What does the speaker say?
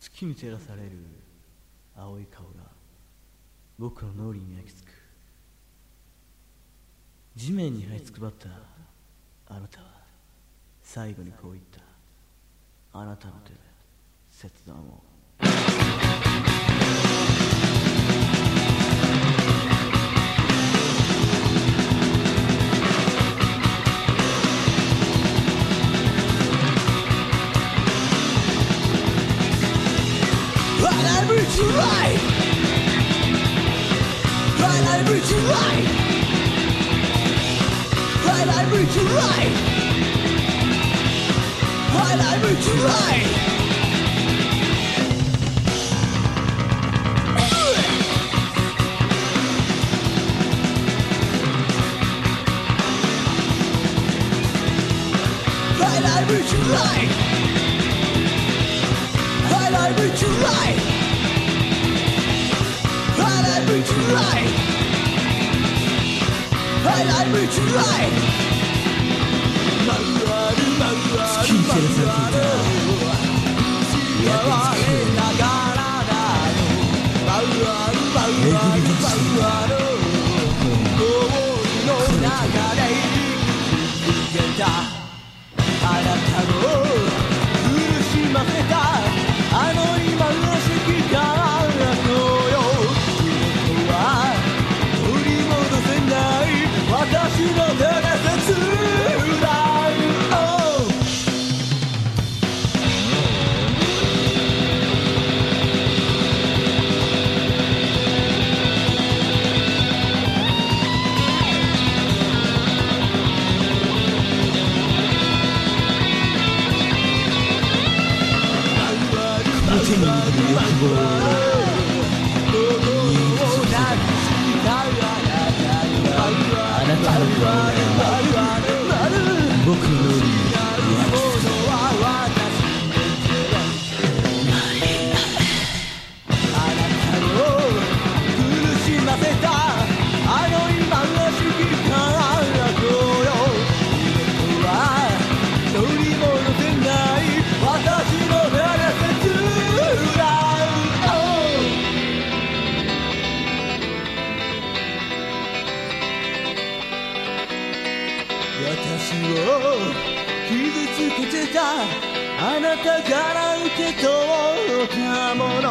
月に照らされる青い顔が僕の脳裏に焼き付く地面に這いつくばったあなたは最後にこう言ったあなたの手で切断を breathe life. Right, life. Life. Life. Life. 月に照らされていたえぐり出してい Jungle. 傷つけてたあなたから受け取ったもの。